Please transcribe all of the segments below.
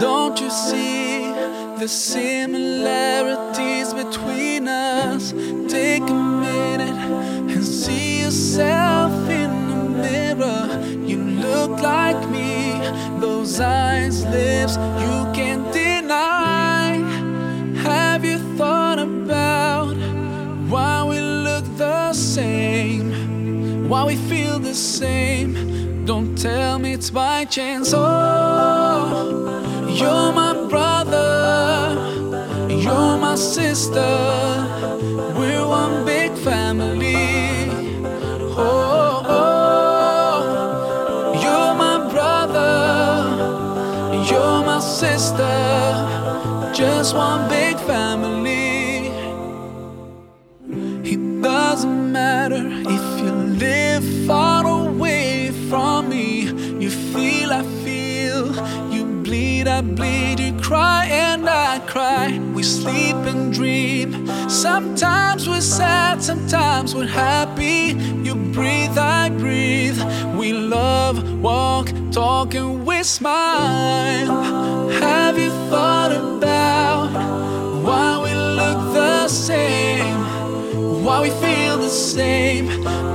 Don't you see the similarities between us? Take a minute and see yourself in the mirror. You look like me, those eyes, lips, you can't deny. Have you thought about why we look the same? Why we feel the same? Don't tell me it's by chance. Oh, you're my brother, you're my sister. We're one big family. Oh, oh, you're my brother, you're my sister. Just one big family. It doesn't matter if you live far away from me. You feel, I feel. I bleed. You cry, and I cry. We sleep and dream. Sometimes we're sad, sometimes we're happy. You breathe, I breathe. We love, walk, talk, and we smile. Have you thought about why we look the same? why we feel the same.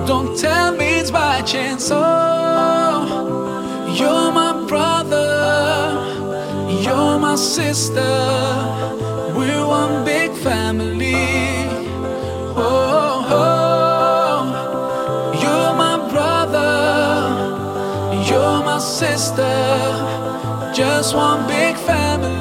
Don't tell me it's by chance. Oh, sister. We're one big family. Oh, oh, you're my brother, you're my sister. Just one big family, family.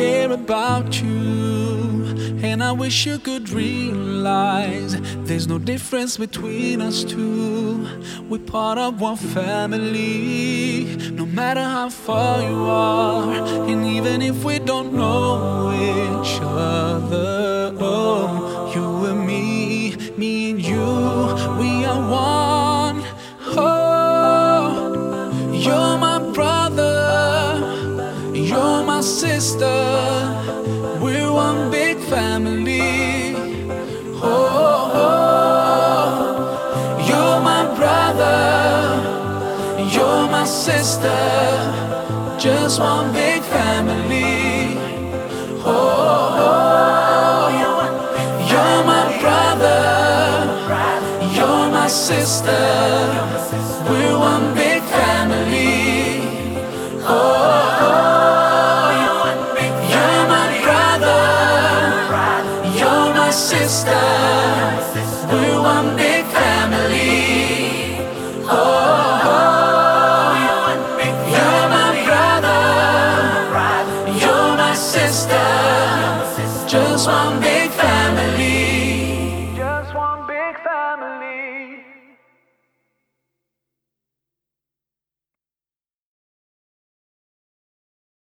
Care about you, and I wish you could realize there's no difference between us two. We're part of one family, no matter how far you are, and even if we don't know each other. Oh, you and me, me and you, we are one. Oh, you're my brother. You're my sister, sister, just one big family. Oh, oh, you're my brother, you're my sister, we're one big family. Oh, you're my brother, you're my sister. We're one big Just